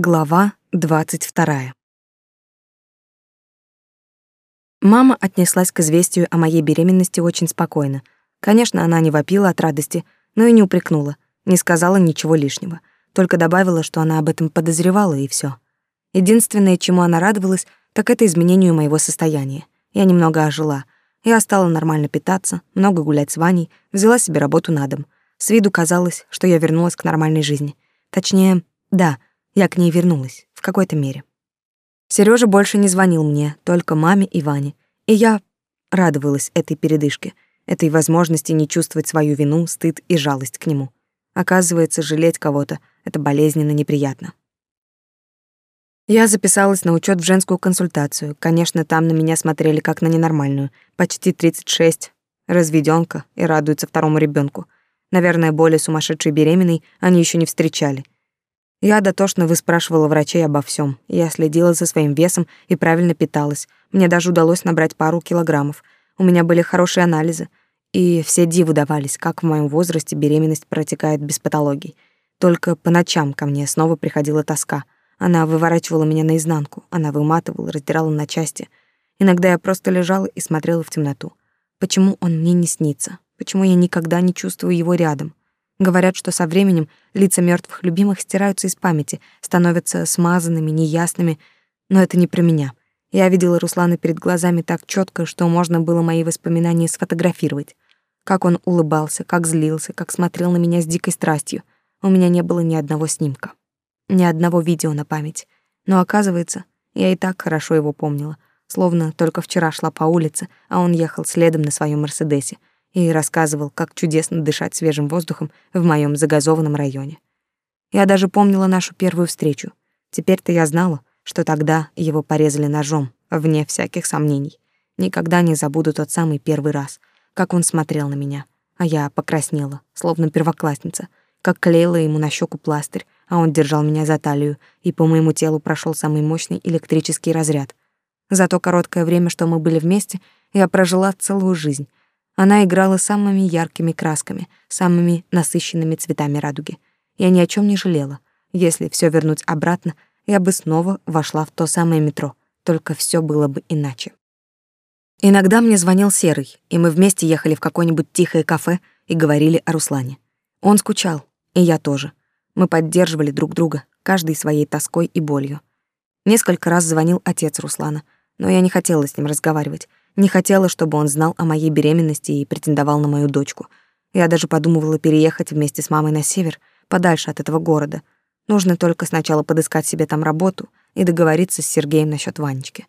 Глава 22. Мама отнеслась к известию о моей беременности очень спокойно. Конечно, она не вопила от радости, но и не упрекнула, не сказала ничего лишнего, только добавила, что она об этом подозревала и все. Единственное, чему она радовалась, так это изменению моего состояния. Я немного ожила. Я стала нормально питаться, много гулять с Ваней, взяла себе работу на дом. С виду казалось, что я вернулась к нормальной жизни. Точнее, да — я к ней вернулась, в какой-то мере. Сережа больше не звонил мне, только маме и Ване. И я радовалась этой передышке, этой возможности не чувствовать свою вину, стыд и жалость к нему. Оказывается, жалеть кого-то — это болезненно неприятно. Я записалась на учет в женскую консультацию. Конечно, там на меня смотрели как на ненормальную. Почти 36, разведёнка и радуется второму ребенку. Наверное, более сумасшедшей беременной они еще не встречали — я дотошно выспрашивала врачей обо всем. Я следила за своим весом и правильно питалась. Мне даже удалось набрать пару килограммов. У меня были хорошие анализы. И все диву давались, как в моем возрасте беременность протекает без патологий. Только по ночам ко мне снова приходила тоска. Она выворачивала меня наизнанку, она выматывала, раздирала на части. Иногда я просто лежала и смотрела в темноту. Почему он мне не снится? Почему я никогда не чувствую его рядом? Говорят, что со временем лица мертвых любимых стираются из памяти, становятся смазанными, неясными, но это не про меня. Я видела Руслана перед глазами так четко, что можно было мои воспоминания сфотографировать. Как он улыбался, как злился, как смотрел на меня с дикой страстью. У меня не было ни одного снимка, ни одного видео на память. Но оказывается, я и так хорошо его помнила, словно только вчера шла по улице, а он ехал следом на своем Мерседесе, и рассказывал, как чудесно дышать свежим воздухом в моем загазованном районе. Я даже помнила нашу первую встречу. Теперь-то я знала, что тогда его порезали ножом, вне всяких сомнений. Никогда не забуду тот самый первый раз, как он смотрел на меня, а я покраснела, словно первоклассница, как клеила ему на щеку пластырь, а он держал меня за талию, и по моему телу прошел самый мощный электрический разряд. За то короткое время, что мы были вместе, я прожила целую жизнь, она играла самыми яркими красками, самыми насыщенными цветами радуги. Я ни о чем не жалела. Если все вернуть обратно, я бы снова вошла в то самое метро, только все было бы иначе. Иногда мне звонил Серый, и мы вместе ехали в какое-нибудь тихое кафе и говорили о Руслане. Он скучал, и я тоже. Мы поддерживали друг друга, каждый своей тоской и болью. Несколько раз звонил отец Руслана, но я не хотела с ним разговаривать. Не хотела, чтобы он знал о моей беременности и претендовал на мою дочку. Я даже подумывала переехать вместе с мамой на север, подальше от этого города. Нужно только сначала подыскать себе там работу и договориться с Сергеем насчет Ванечки.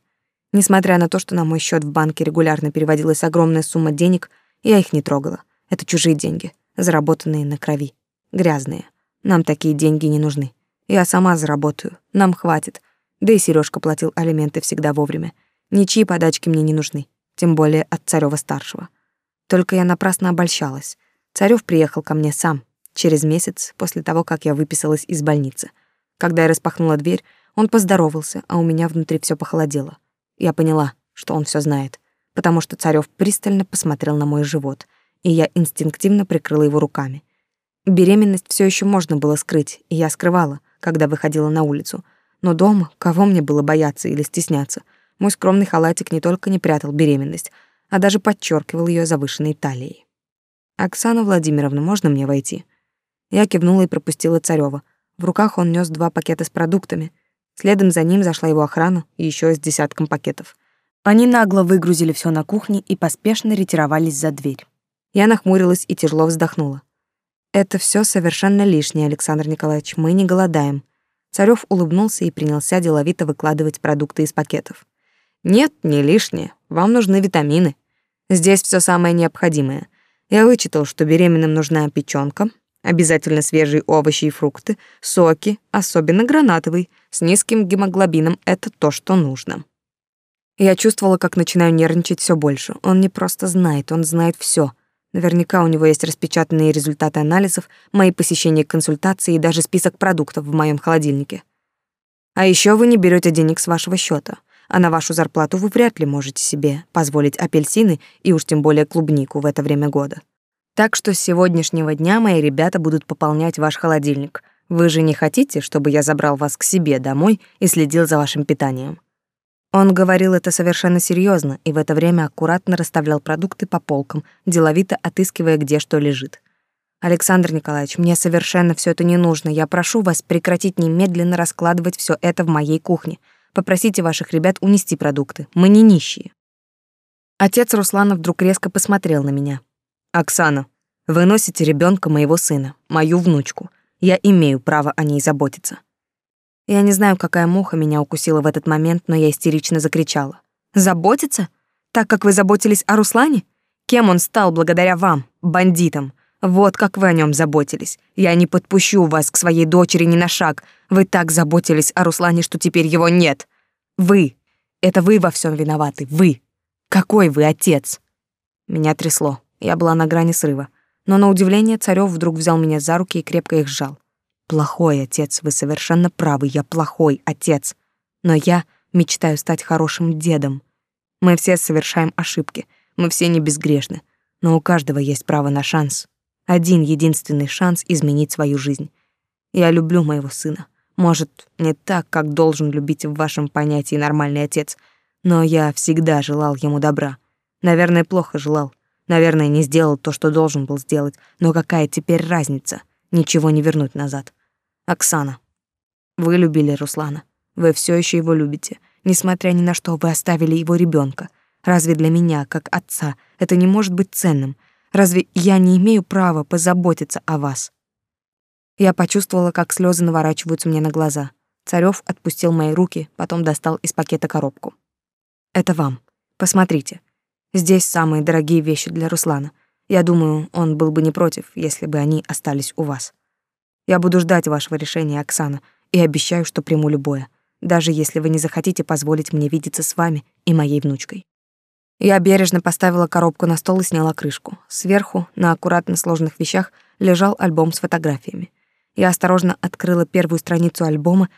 Несмотря на то, что на мой счет в банке регулярно переводилась огромная сумма денег, я их не трогала. Это чужие деньги, заработанные на крови. Грязные. Нам такие деньги не нужны. Я сама заработаю, нам хватит. Да и Сережка платил алименты всегда вовремя. Ничьи подачки мне не нужны тем более от Царёва-старшего. Только я напрасно обольщалась. Царёв приехал ко мне сам, через месяц после того, как я выписалась из больницы. Когда я распахнула дверь, он поздоровался, а у меня внутри всё похолодело. Я поняла, что он всё знает, потому что Царёв пристально посмотрел на мой живот, и я инстинктивно прикрыла его руками. Беременность всё ещё можно было скрыть, и я скрывала, когда выходила на улицу. Но дома кого мне было бояться или стесняться — мой скромный халатик не только не прятал беременность, а даже подчеркивал ее завышенной талией. «Оксана Владимировна, можно мне войти?» Я кивнула и пропустила Царёва. В руках он нёс два пакета с продуктами. Следом за ним зашла его охрана и ещё с десятком пакетов. Они нагло выгрузили всё на кухне и поспешно ретировались за дверь. Я нахмурилась и тяжело вздохнула. «Это всё совершенно лишнее, Александр Николаевич, мы не голодаем». Царёв улыбнулся и принялся деловито выкладывать продукты из пакетов. Нет, не лишнее. Вам нужны витамины. Здесь все самое необходимое. Я вычитал, что беременным нужна печёнка, обязательно свежие овощи и фрукты, соки, особенно гранатовый, с низким гемоглобином это то, что нужно. Я чувствовала, как начинаю нервничать все больше. Он не просто знает, он знает все. Наверняка у него есть распечатанные результаты анализов, мои посещения консультации и даже список продуктов в моем холодильнике. А еще вы не берете денег с вашего счета а на вашу зарплату вы вряд ли можете себе позволить апельсины и уж тем более клубнику в это время года. Так что с сегодняшнего дня мои ребята будут пополнять ваш холодильник. Вы же не хотите, чтобы я забрал вас к себе домой и следил за вашим питанием? Он говорил это совершенно серьезно и в это время аккуратно расставлял продукты по полкам, деловито отыскивая, где что лежит. Александр Николаевич, мне совершенно все это не нужно. Я прошу вас прекратить немедленно раскладывать все это в моей кухне. Попросите ваших ребят унести продукты. Мы не нищие. Отец Руслана вдруг резко посмотрел на меня. Оксана, вы носите ребенка моего сына, мою внучку. Я имею право о ней заботиться. Я не знаю, какая муха меня укусила в этот момент, но я истерично закричала. Заботиться? Так как вы заботились о Руслане? Кем он стал благодаря вам, бандитам? Вот как вы о нем заботились. Я не подпущу вас к своей дочери ни на шаг. Вы так заботились о Руслане, что теперь его нет. Вы. Это вы во всем виноваты. Вы. Какой вы отец? Меня трясло. Я была на грани срыва но на удивление Царёв вдруг взял меня за руки и крепко их сжал. «Плохой отец, вы совершенно правы, я плохой отец. Но я мечтаю стать хорошим дедом. Мы все совершаем ошибки, мы все не безгрешны, но у каждого есть право на шанс. Один единственный шанс изменить свою жизнь. Я люблю моего сына. Может, не так, как должен любить в вашем понятии нормальный отец, но я всегда желал ему добра. Наверное, плохо желал. Наверное, не сделал то, что должен был сделать, но какая теперь разница? Ничего не вернуть назад. Оксана, вы любили Руслана. Вы все еще его любите. Несмотря ни на что, вы оставили его ребенка. Разве для меня, как отца, это не может быть ценным? Разве я не имею права позаботиться о вас? Я почувствовала, как слезы наворачиваются мне на глаза. Царёв отпустил мои руки, потом достал из пакета коробку. Это вам. Посмотрите. Здесь самые дорогие вещи для Руслана. Я думаю, он был бы не против, если бы они остались у вас. Я буду ждать вашего решения, Оксана, и обещаю, что приму любое, даже если вы не захотите позволить мне видеться с вами и моей внучкой. Я бережно поставила коробку на стол и сняла крышку. Сверху, на аккуратно сложенных вещах, лежал альбом с фотографиями. Я осторожно открыла первую страницу альбома,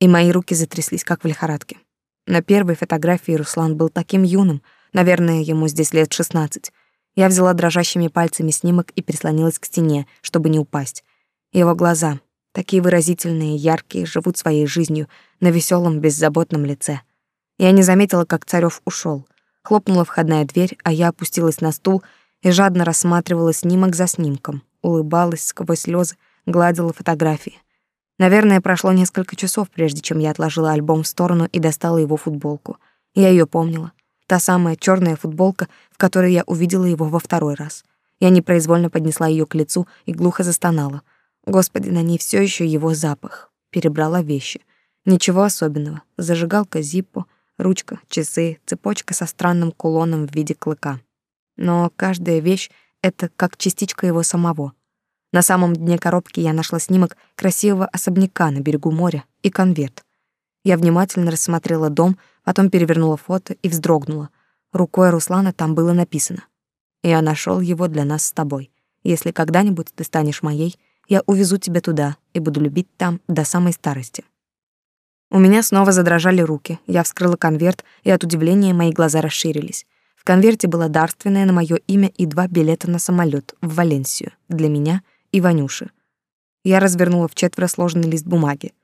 и мои руки затряслись, как в лихорадке. На первой фотографии Руслан был таким юным, Наверное, ему здесь лет шестнадцать. Я взяла дрожащими пальцами снимок и прислонилась к стене, чтобы не упасть. Его глаза, такие выразительные, яркие, живут своей жизнью на веселом, беззаботном лице. Я не заметила, как Царёв ушел. Хлопнула входная дверь, а я опустилась на стул и жадно рассматривала снимок за снимком, улыбалась сквозь слезы, гладила фотографии. Наверное, прошло несколько часов, прежде чем я отложила альбом в сторону и достала его футболку. Я ее помнила. Та самая черная футболка, в которой я увидела его во второй раз. Я непроизвольно поднесла ее к лицу и глухо застонала. Господи, на ней все еще его запах. Перебрала вещи. Ничего особенного. Зажигалка Зиппо, ручка, часы, цепочка со странным кулоном в виде клыка. Но каждая вещь — это как частичка его самого. На самом дне коробки я нашла снимок красивого особняка на берегу моря и конверт. Я внимательно рассмотрела дом, потом перевернула фото и вздрогнула. Рукой Руслана там было написано. «Я нашел его для нас с тобой. Если когда-нибудь ты станешь моей, я увезу тебя туда и буду любить там до самой старости». У меня снова задрожали руки. Я вскрыла конверт, и от удивления мои глаза расширились. В конверте было дарственное на мое имя и два билета на самолет в Валенсию для меня и Ванюши. Я развернула в четверо сложенный лист бумаги.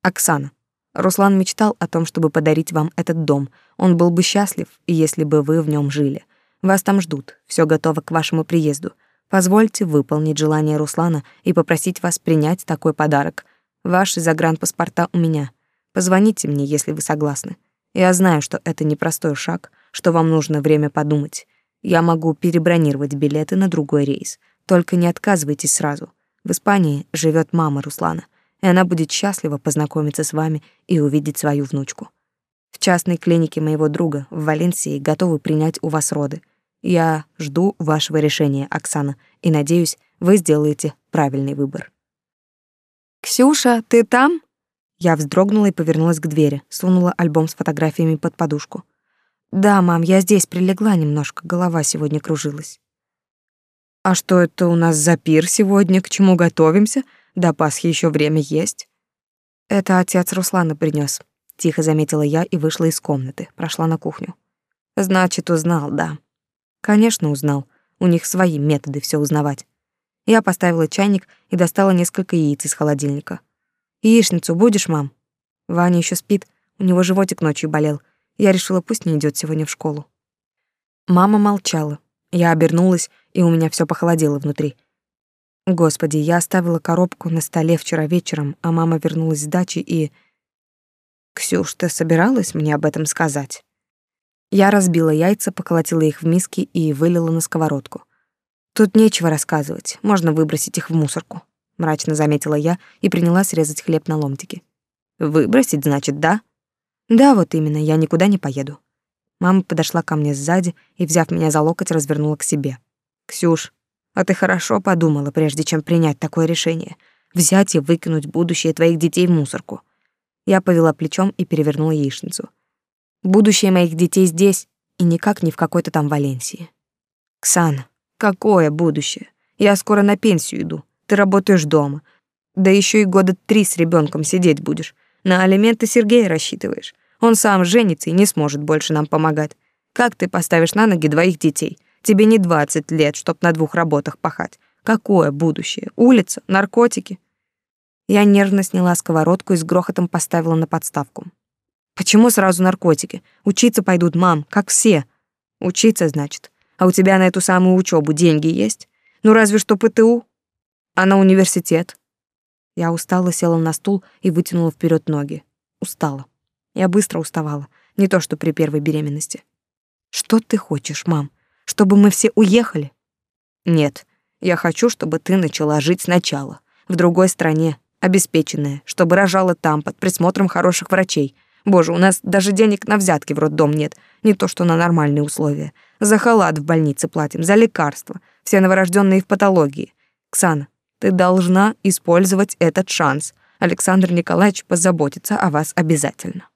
Оксана, Руслан мечтал о том, чтобы подарить вам этот дом. Он был бы счастлив, если бы вы в нем жили. Вас там ждут, все готово к вашему приезду. Позвольте выполнить желание Руслана и попросить вас принять такой подарок. Ваши загранпаспорта у меня. Позвоните мне, если вы согласны. Я знаю, что это непростой шаг, что вам нужно время подумать. Я могу перебронировать билеты на другой рейс. Только не отказывайтесь сразу. В Испании живет мама Руслана и она будет счастлива познакомиться с вами и увидеть свою внучку. В частной клинике моего друга в Валенсии готовы принять у вас роды. Я жду вашего решения, Оксана, и надеюсь, вы сделаете правильный выбор. Ксюша, ты там? Я вздрогнула и повернулась к двери, сунула альбом с фотографиями под подушку. Да, мам, я здесь прилегла немножко, голова сегодня кружилась. А что это у нас за пир сегодня, к чему готовимся? До Пасхи еще время есть. Это отец Руслана принес. Тихо заметила я и вышла из комнаты, прошла на кухню. Значит, узнал, да. Конечно, узнал. У них свои методы все узнавать. Я поставила чайник и достала несколько яиц из холодильника. «Яичницу будешь, мам?» Ваня еще спит, у него животик ночью болел. Я решила, пусть не идет сегодня в школу. Мама молчала. Я обернулась, и у меня все похолодело внутри. Господи, я оставила коробку на столе вчера вечером, а мама вернулась с дачи и... «Ксюш, ты собиралась мне об этом сказать?» Я разбила яйца, поколотила их в миске и вылила на сковородку. Тут нечего рассказывать, можно выбросить их в мусорку, мрачно заметила я и принялась резать хлеб на ломтики. Выбросить, значит, да? Да, вот именно, я никуда не поеду. Мама подошла ко мне сзади и, взяв меня за локоть, развернула к себе. Ксюш, а ты хорошо подумала, прежде чем принять такое решение, взять и выкинуть будущее твоих детей в мусорку. Я повела плечом и перевернула яичницу. Будущее моих детей здесь и никак не в какой-то там Валенсии. Ксана, какое будущее? Я скоро на пенсию иду. Ты работаешь дома. Да еще и года три с ребенком сидеть будешь. На алименты Сергея рассчитываешь. Он сам женится и не сможет больше нам помогать. Как ты поставишь на ноги двоих детей? Тебе не двадцать лет, чтоб на двух работах пахать. Какое будущее? Улица? Наркотики? Я нервно сняла сковородку и с грохотом поставила на подставку. Почему сразу наркотики? Учиться пойдут, мам, как все. Учиться, значит. А у тебя на эту самую учебу деньги есть? Ну разве что ПТУ. А на университет? Я устала, села на стул и вытянула вперед ноги. Устала. Я быстро уставала, не то что при первой беременности. Что ты хочешь, мам? Чтобы мы все уехали? Нет. Я хочу, чтобы ты начала жить сначала, в другой стране, обеспеченная, чтобы рожала там под присмотром хороших врачей. Боже, у нас даже денег на взятки в роддом нет, не то что на нормальные условия. За халат в больнице платим, за лекарства, все новорожденные в патологии. Ксана, ты должна использовать этот шанс. Александр Николаевич позаботится о вас обязательно.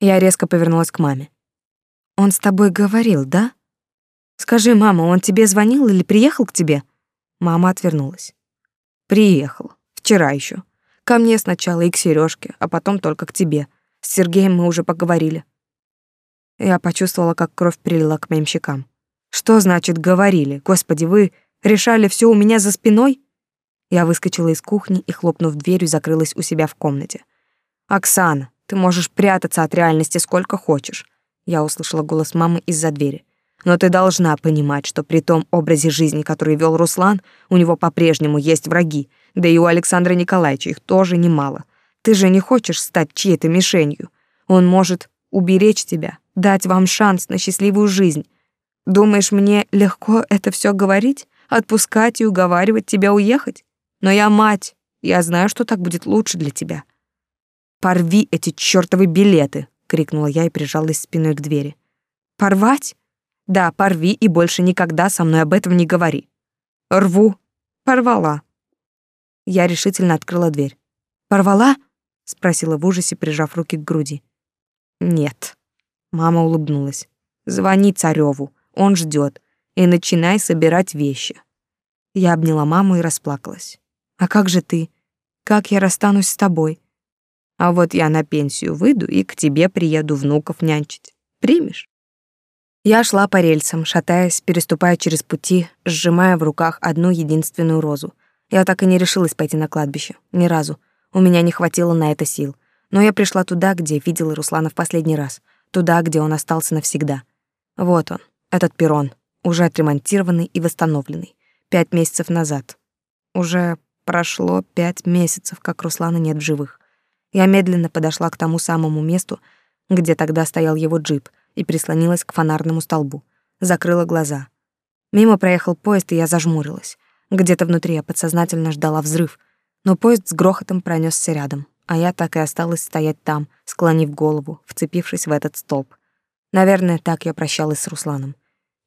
Я резко повернулась к маме. Он с тобой говорил, да? Скажи, мама, он тебе звонил или приехал к тебе? Мама отвернулась. Приехал. Вчера еще. Ко мне сначала и к Сережке, а потом только к тебе. С Сергеем мы уже поговорили. Я почувствовала, как кровь прилила к моим щекам. Что значит говорили? Господи, вы решали все у меня за спиной? Я выскочила из кухни и, хлопнув дверью, закрылась у себя в комнате. Оксана, ты можешь прятаться от реальности сколько хочешь. Я услышала голос мамы из-за двери. Но ты должна понимать, что при том образе жизни, который вел Руслан, у него по-прежнему есть враги, да и у Александра Николаевича их тоже немало. Ты же не хочешь стать чьей-то мишенью. Он может уберечь тебя, дать вам шанс на счастливую жизнь. Думаешь, мне легко это все говорить, отпускать и уговаривать тебя уехать? Но я мать, я знаю, что так будет лучше для тебя. Порви эти чёртовы билеты, крикнула я и прижалась спиной к двери. Порвать? Да, порви и больше никогда со мной об этом не говори. Рву. Порвала. Я решительно открыла дверь. Порвала? спросила в ужасе, прижав руки к груди. Нет. Мама улыбнулась. Звони Царёву, он ждёт, и начинай собирать вещи. Я обняла маму и расплакалась. А как же ты? Как я расстанусь с тобой? А вот я на пенсию выйду и к тебе приеду внуков нянчить. Примешь? Я шла по рельсам, шатаясь, переступая через пути, сжимая в руках одну единственную розу. Я так и не решилась пойти на кладбище. Ни разу. У меня не хватило на это сил. Но я пришла туда, где видела Руслана в последний раз. Туда, где он остался навсегда. Вот он, этот перрон, уже отремонтированный и восстановленный. Пять месяцев назад. Уже прошло пять месяцев, как Руслана нет в живых. Я медленно подошла к тому самому месту, где тогда стоял его джип, и прислонилась к фонарному столбу. Закрыла глаза. Мимо проехал поезд, и я зажмурилась. Где-то внутри я подсознательно ждала взрыв, но поезд с грохотом пронесся рядом, а я так и осталась стоять там, склонив голову, вцепившись в этот столб. Наверное, так я прощалась с Русланом.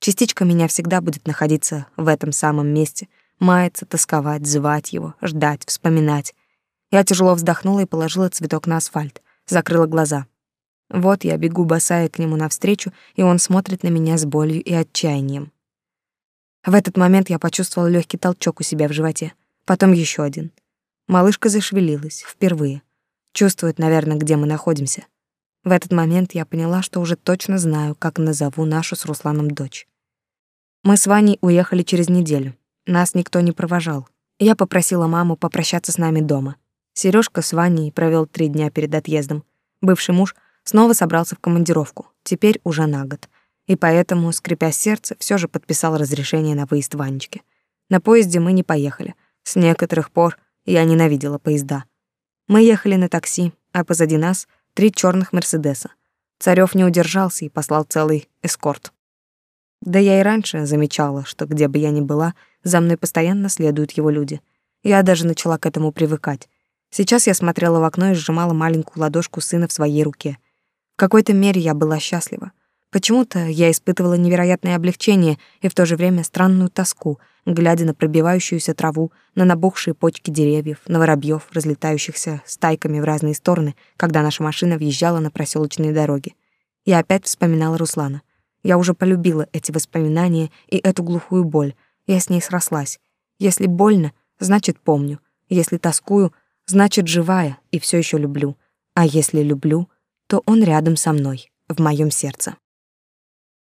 Частичка меня всегда будет находиться в этом самом месте, маяться, тосковать, звать его, ждать, вспоминать. Я тяжело вздохнула и положила цветок на асфальт, закрыла глаза. Вот я бегу босая к нему навстречу, и он смотрит на меня с болью и отчаянием. В этот момент я почувствовала легкий толчок у себя в животе, потом еще один. Малышка зашевелилась впервые. Чувствует, наверное, где мы находимся. В этот момент я поняла, что уже точно знаю, как назову нашу с Русланом дочь. Мы с Ваней уехали через неделю. Нас никто не провожал. Я попросила маму попрощаться с нами дома. Сережка с Ваней провел три дня перед отъездом. Бывший муж снова собрался в командировку, теперь уже на год. И поэтому, скрипя сердце, все же подписал разрешение на выезд Ванечки. На поезде мы не поехали. С некоторых пор я ненавидела поезда. Мы ехали на такси, а позади нас три черных Мерседеса. Царёв не удержался и послал целый эскорт. Да я и раньше замечала, что где бы я ни была, за мной постоянно следуют его люди. Я даже начала к этому привыкать. Сейчас я смотрела в окно и сжимала маленькую ладошку сына в своей руке. В какой-то мере я была счастлива. Почему-то я испытывала невероятное облегчение и в то же время странную тоску, глядя на пробивающуюся траву, на набухшие почки деревьев, на воробьев, разлетающихся стайками в разные стороны, когда наша машина въезжала на проселочные дороги. Я опять вспоминала Руслана. Я уже полюбила эти воспоминания и эту глухую боль. Я с ней срослась. Если больно, значит помню. Если тоскую, значит живая и все еще люблю. А если люблю, то он рядом со мной, в моем сердце.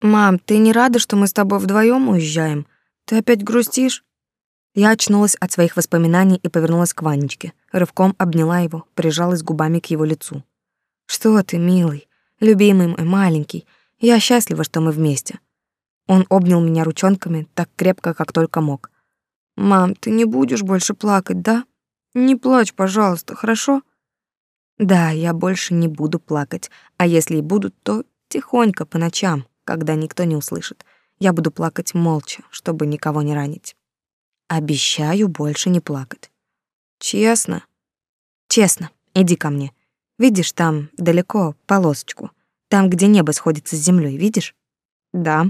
«Мам, ты не рада, что мы с тобой вдвоем уезжаем? Ты опять грустишь?» Я очнулась от своих воспоминаний и повернулась к Ванечке. Рывком обняла его, прижалась губами к его лицу. «Что ты, милый, любимый мой маленький, я счастлива, что мы вместе». Он обнял меня ручонками так крепко, как только мог. «Мам, ты не будешь больше плакать, да? Не плачь, пожалуйста, хорошо?» «Да, я больше не буду плакать, а если и буду, то тихонько по ночам, когда никто не услышит. Я буду плакать молча, чтобы никого не ранить. Обещаю больше не плакать. Честно? Честно. Иди ко мне. Видишь там далеко полосочку? Там, где небо сходится с землей, видишь? Да.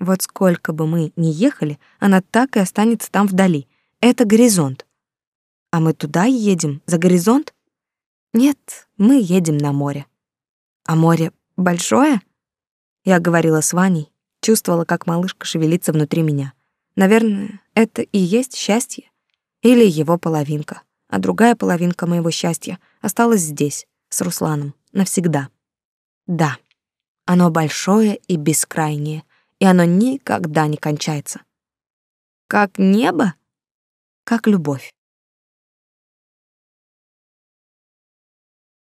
Вот сколько бы мы ни ехали, она так и останется там вдали. Это горизонт. А мы туда едем, за горизонт? Нет, мы едем на море. А море большое? Я говорила с Ваней, чувствовала, как малышка шевелится внутри меня. Наверное, это и есть счастье. Или его половинка. А другая половинка моего счастья осталась здесь, с Русланом, навсегда. Да, оно большое и бескрайнее, и оно никогда не кончается. Как небо, как любовь.